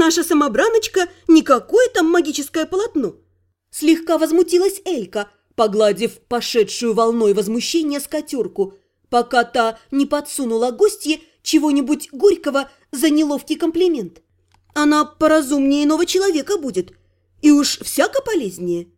Наша самобраночка не какое там магическое полотно. Слегка возмутилась Элька, погладив пошедшую волной возмущения скатерку, пока та не подсунула гостье чего-нибудь горького за неловкий комплимент. Она поразумнее иного человека будет, и уж всяко полезнее.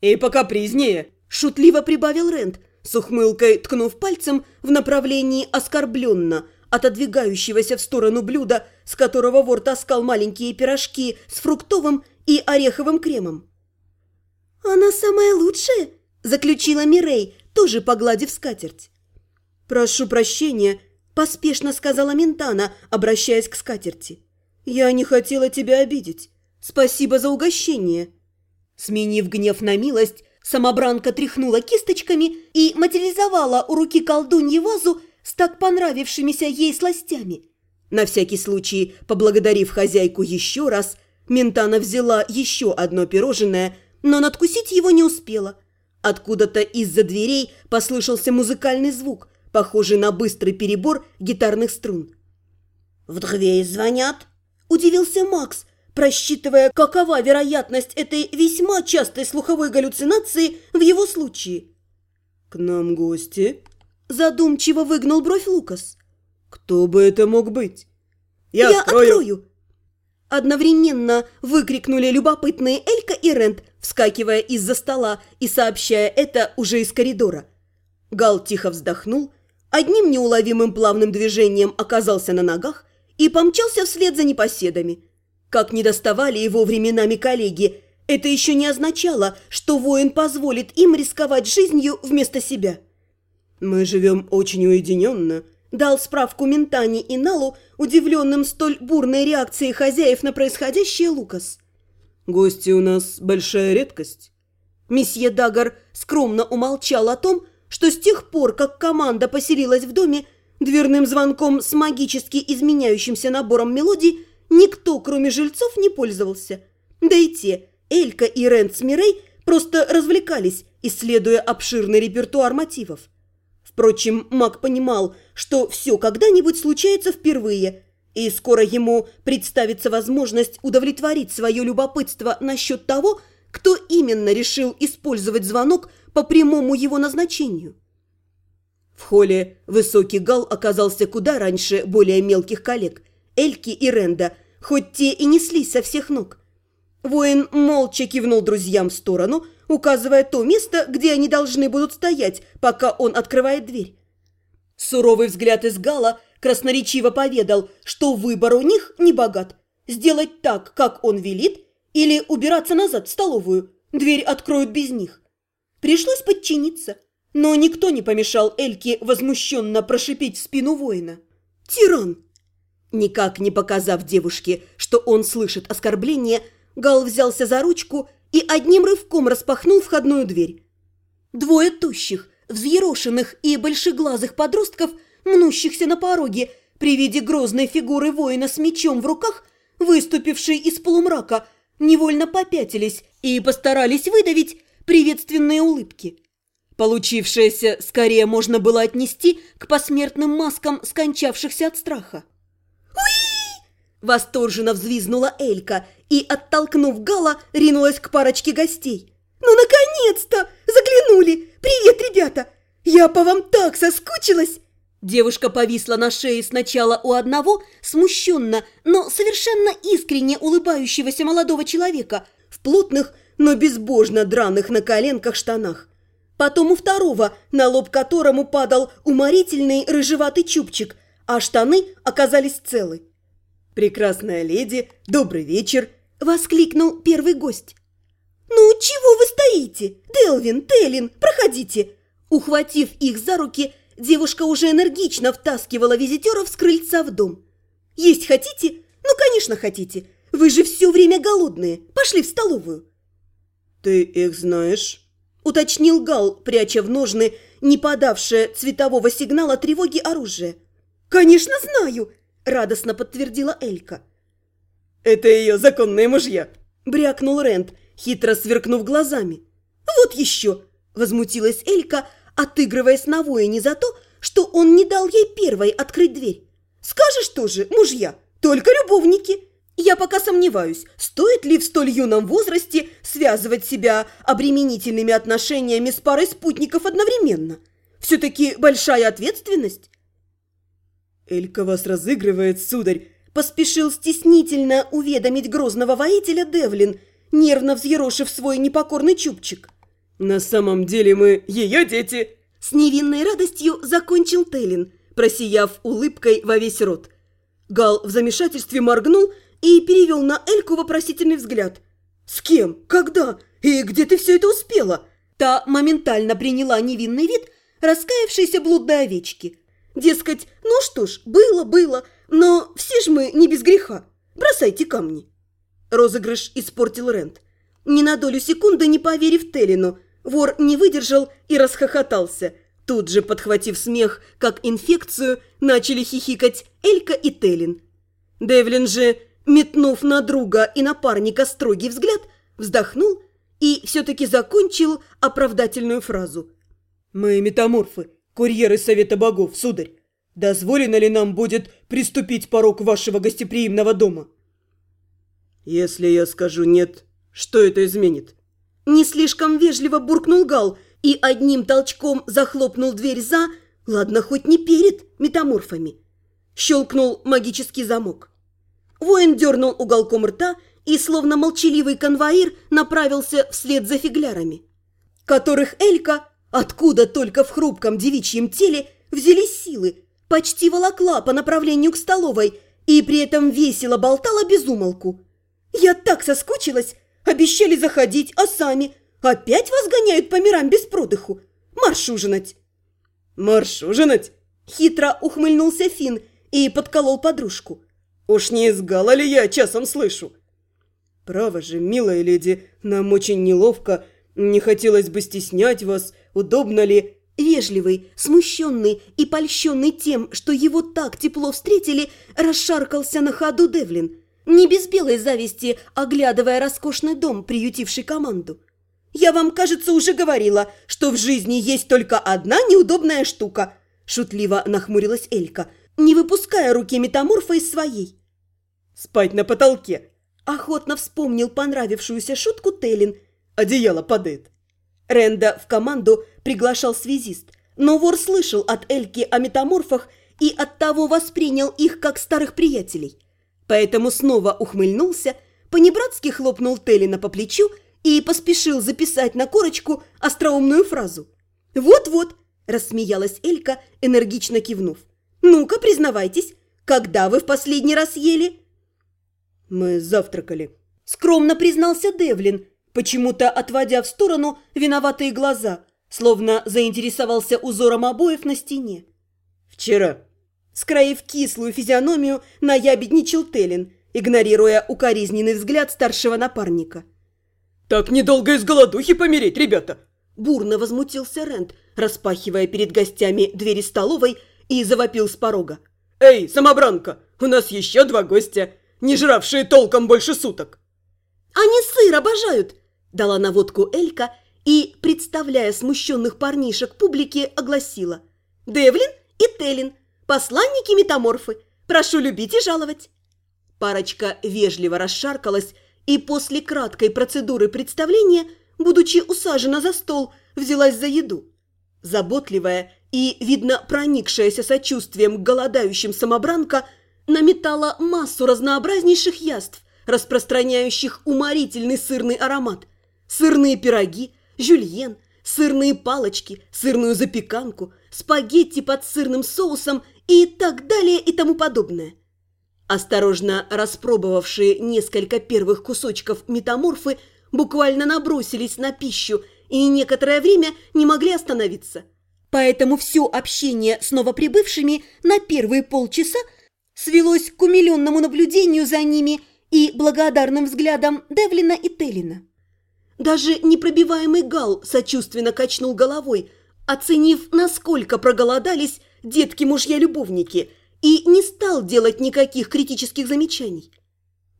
«И покапризнее», – шутливо прибавил Рент, с ухмылкой ткнув пальцем в направлении оскорбленно отодвигающегося в сторону блюда, с которого вор таскал маленькие пирожки с фруктовым и ореховым кремом. «Она самая лучшая?» – заключила Мирей, тоже погладив скатерть. «Прошу прощения», – поспешно сказала Ментана, обращаясь к скатерти. «Я не хотела тебя обидеть. Спасибо за угощение». Сменив гнев на милость, самобранка тряхнула кисточками и материализовала у руки колдуньи вазу с так понравившимися ей сластями. На всякий случай, поблагодарив хозяйку еще раз, Ментана взяла еще одно пирожное, но надкусить его не успела. Откуда-то из-за дверей послышался музыкальный звук, похожий на быстрый перебор гитарных струн. «В дверь звонят?» – удивился Макс, просчитывая, какова вероятность этой весьма частой слуховой галлюцинации в его случае. «К нам гости?» – задумчиво выгнул бровь Лукас. «Кто бы это мог быть?» «Я, Я открою!», открою. Одновременно выкрикнули любопытные Элька и Рент, вскакивая из-за стола и сообщая это уже из коридора. Гал тихо вздохнул, одним неуловимым плавным движением оказался на ногах и помчался вслед за непоседами – как не доставали его временами коллеги, это еще не означало, что воин позволит им рисковать жизнью вместо себя. «Мы живем очень уединенно», – дал справку Ментани и Налу, удивленным столь бурной реакцией хозяев на происходящее Лукас. «Гости у нас большая редкость». Месье Дагар скромно умолчал о том, что с тех пор, как команда поселилась в доме, дверным звонком с магически изменяющимся набором мелодий Никто, кроме жильцов, не пользовался. Да и те, Элька и Рент с Мирей, просто развлекались, исследуя обширный репертуар мотивов. Впрочем, маг понимал, что все когда-нибудь случается впервые, и скоро ему представится возможность удовлетворить свое любопытство насчет того, кто именно решил использовать звонок по прямому его назначению. В холле высокий гал оказался куда раньше более мелких коллег – Эльки и Ренда, хоть те и неслись со всех ног. Воин молча кивнул друзьям в сторону, указывая то место, где они должны будут стоять, пока он открывает дверь. Суровый взгляд из Гала красноречиво поведал, что выбор у них не богат. Сделать так, как он велит, или убираться назад в столовую. Дверь откроют без них. Пришлось подчиниться, но никто не помешал Эльке возмущенно прошипеть в спину воина. «Тиран!» Никак не показав девушке, что он слышит оскорбление, Гал взялся за ручку и одним рывком распахнул входную дверь. Двое тущих, взъерошенных и большеглазых подростков, мнущихся на пороге при виде грозной фигуры воина с мечом в руках, выступившей из полумрака, невольно попятились и постарались выдавить приветственные улыбки. Получившееся скорее можно было отнести к посмертным маскам скончавшихся от страха. «Уи!» Восторженно взвизнула Элька и, оттолкнув Гала, ринулась к парочке гостей. «Ну, наконец-то! Заглянули! Привет, ребята! Я по вам так соскучилась!» Девушка повисла на шее сначала у одного, смущенно, но совершенно искренне улыбающегося молодого человека в плотных, но безбожно драных на коленках штанах. Потом у второго, на лоб которому падал уморительный рыжеватый чубчик, а штаны оказались целы. «Прекрасная леди, добрый вечер!» – воскликнул первый гость. «Ну, чего вы стоите? Делвин, Телин, проходите!» Ухватив их за руки, девушка уже энергично втаскивала визитеров с крыльца в дом. «Есть хотите? Ну, конечно, хотите. Вы же все время голодные. Пошли в столовую». «Ты их знаешь?» – уточнил Гал, пряча в ножны, не подавшее цветового сигнала тревоги оружие. «Конечно знаю!» – радостно подтвердила Элька. «Это ее законные мужья!» – брякнул Рент, хитро сверкнув глазами. «Вот еще!» – возмутилась Элька, отыгрываясь на воине за то, что он не дал ей первой открыть дверь. «Скажешь тоже, мужья, только любовники. Я пока сомневаюсь, стоит ли в столь юном возрасте связывать себя обременительными отношениями с парой спутников одновременно. Все-таки большая ответственность. Элька вас разыгрывает, сударь. Поспешил стеснительно уведомить грозного воителя Девлин, нервно взъерошив свой непокорный чубчик. На самом деле мы ее дети. С невинной радостью закончил Теллин, просияв улыбкой во весь рот. Гал в замешательстве моргнул и перевел на Эльку вопросительный взгляд. «С кем? Когда? И где ты все это успела?» Та моментально приняла невинный вид раскаявшейся блудной овечки. Дескать, ну что ж, было, было, но все ж мы не без греха. Бросайте камни. Розыгрыш испортил Рент. Ни на долю секунды не поверив Теллину, вор не выдержал и расхохотался. Тут же, подхватив смех, как инфекцию, начали хихикать Элька и Теллин. Девлин же, метнув на друга и напарника строгий взгляд, вздохнул и все-таки закончил оправдательную фразу. «Мы метаморфы, курьеры Совета Богов, сударь. Дозволено ли нам будет приступить порог вашего гостеприимного дома?» «Если я скажу «нет», что это изменит?» Не слишком вежливо буркнул Гал и одним толчком захлопнул дверь за, ладно, хоть не перед метаморфами. Щелкнул магический замок. Воин дернул уголком рта и, словно молчаливый конвоир, направился вслед за фиглярами, которых Элька, откуда только в хрупком девичьем теле взялись силы, почти волокла по направлению к столовой и при этом весело болтала без умолку. «Я так соскучилась! Обещали заходить, а сами опять вас гоняют по мирам без продыху! Марш ужинать!» «Марш ужинать!» Хитро ухмыльнулся Финн и подколол подружку. «Уж не из Гала ли я часом слышу?» «Право же, милая леди, нам очень неловко. Не хотелось бы стеснять вас. Удобно ли?» Вежливый, смущенный и польщенный тем, что его так тепло встретили, расшаркался на ходу Девлин, не без белой зависти, оглядывая роскошный дом, приютивший команду. «Я вам, кажется, уже говорила, что в жизни есть только одна неудобная штука», шутливо нахмурилась Элька, не выпуская руки метаморфа из своей. «Спать на потолке», охотно вспомнил понравившуюся шутку Теллин. «Одеяло падает». Ренда в команду приглашал связист, но вор слышал от Эльки о метаморфах и оттого воспринял их как старых приятелей. Поэтому снова ухмыльнулся, понебратски хлопнул Теллина по плечу и поспешил записать на корочку остроумную фразу. «Вот-вот», – рассмеялась Элька, энергично кивнув. «Ну-ка, признавайтесь, когда вы в последний раз ели?» «Мы завтракали», – скромно признался Девлин, почему-то отводя в сторону виноватые глаза, словно заинтересовался узором обоев на стене. «Вчера». Скроив кислую физиономию, наябедничал Телин, игнорируя укоризненный взгляд старшего напарника. «Так недолго из голодухи помереть, ребята!» Бурно возмутился Рент, распахивая перед гостями двери столовой и завопил с порога. «Эй, самобранка, у нас еще два гостя, не жравшие толком больше суток!» «Они сыр обожают!» – дала наводку Элька и, представляя смущенных парнишек публике, огласила. «Девлин и Телин, посланники-метаморфы, прошу любить и жаловать!» Парочка вежливо расшаркалась и после краткой процедуры представления, будучи усажена за стол, взялась за еду. Заботливая и, видно, проникшаяся сочувствием к голодающим самобранка, наметала массу разнообразнейших яств, распространяющих уморительный сырный аромат. Сырные пироги, жюльен, сырные палочки, сырную запеканку, спагетти под сырным соусом и так далее и тому подобное. Осторожно распробовавшие несколько первых кусочков метаморфы буквально набросились на пищу и некоторое время не могли остановиться. Поэтому все общение с новоприбывшими на первые полчаса свелось к умиленному наблюдению за ними и благодарным взглядам Девлина и Теллина. Даже непробиваемый Гал сочувственно качнул головой, оценив, насколько проголодались детки-мужья-любовники, и не стал делать никаких критических замечаний.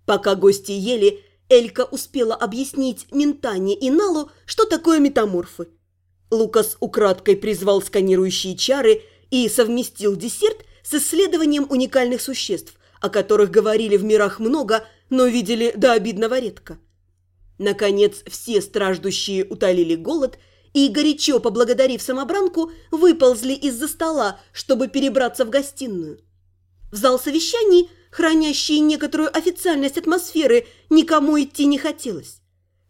Пока гости ели, Элька успела объяснить Ментане и Налу, что такое метаморфы. Лукас украдкой призвал сканирующие чары и совместил десерт с исследованием уникальных существ, о которых говорили в мирах много, но видели до обидного редко. Наконец, все страждущие утолили голод и, горячо поблагодарив самобранку, выползли из-за стола, чтобы перебраться в гостиную. В зал совещаний, хранящий некоторую официальность атмосферы, никому идти не хотелось.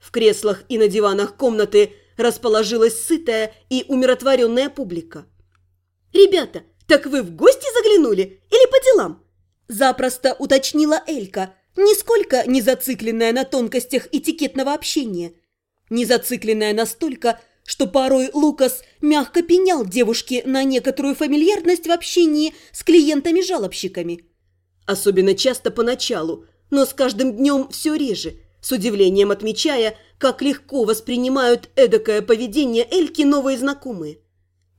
В креслах и на диванах комнаты расположилась сытая и умиротворенная публика. «Ребята, так вы в гости заглянули или по делам?» Запросто уточнила Элька, нисколько не зацикленная на тонкостях этикетного общения. Не зацикленная настолько, что порой Лукас мягко пенял девушке на некоторую фамильярность в общении с клиентами-жалобщиками. Особенно часто поначалу, но с каждым днем все реже, с удивлением отмечая, как легко воспринимают эдакое поведение Эльки новые знакомые.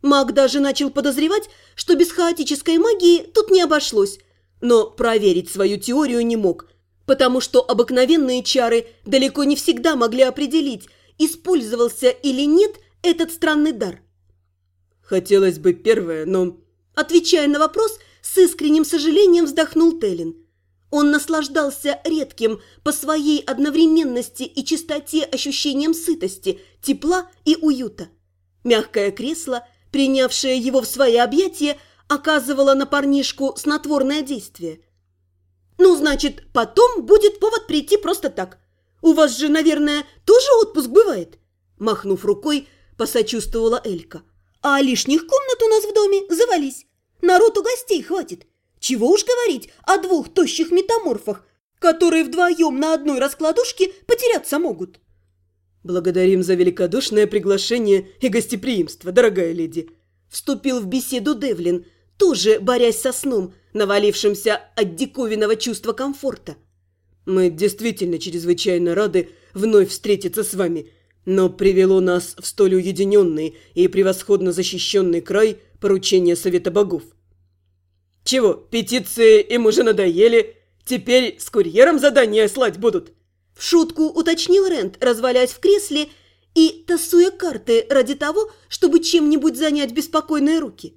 Маг даже начал подозревать, что без хаотической магии тут не обошлось, но проверить свою теорию не мог, потому что обыкновенные чары далеко не всегда могли определить, использовался или нет этот странный дар. Хотелось бы первое, но... Отвечая на вопрос, с искренним сожалением вздохнул Телин. Он наслаждался редким по своей одновременности и чистоте ощущением сытости, тепла и уюта. Мягкое кресло, принявшее его в свои объятия, оказывало на парнишку снотворное действие. «Ну, значит, потом будет повод прийти просто так. У вас же, наверное, тоже отпуск бывает?» Махнув рукой, посочувствовала Элька. «А лишних комнат у нас в доме завались. Народу гостей хватит. Чего уж говорить о двух тощих метаморфах, которые вдвоем на одной раскладушке потеряться могут». «Благодарим за великодушное приглашение и гостеприимство, дорогая леди», вступил в беседу Девлин, тоже борясь со сном, навалившимся от диковинного чувства комфорта. «Мы действительно чрезвычайно рады вновь встретиться с вами», но привело нас в столь уединенный и превосходно защищенный край поручения Совета Богов. Чего, петиции им уже надоели? Теперь с курьером задания слать будут? В шутку уточнил Рент, развалясь в кресле и тасуя карты ради того, чтобы чем-нибудь занять беспокойные руки.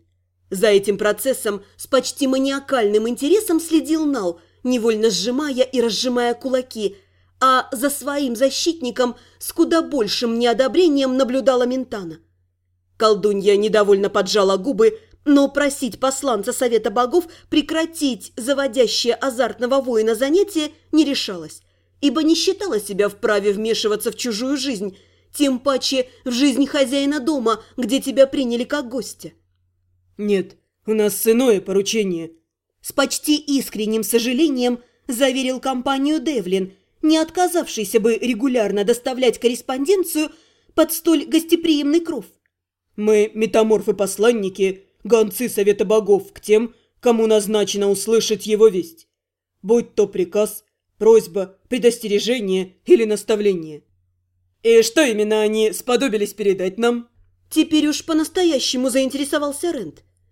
За этим процессом с почти маниакальным интересом следил Нал, невольно сжимая и разжимая кулаки – а за своим защитником с куда большим неодобрением наблюдала Ментана. Колдунья недовольно поджала губы, но просить посланца Совета Богов прекратить заводящее азартного воина занятие не решалась, ибо не считала себя вправе вмешиваться в чужую жизнь, тем паче в жизнь хозяина дома, где тебя приняли как гостя. «Нет, у нас иное поручение», – с почти искренним сожалением заверил компанию Девлин – не отказавшийся бы регулярно доставлять корреспонденцию под столь гостеприимный кров. Мы метаморфы-посланники, гонцы Совета Богов к тем, кому назначено услышать его весть. Будь то приказ, просьба, предостережение или наставление. И что именно они сподобились передать нам? Теперь уж по-настоящему заинтересовался Рент.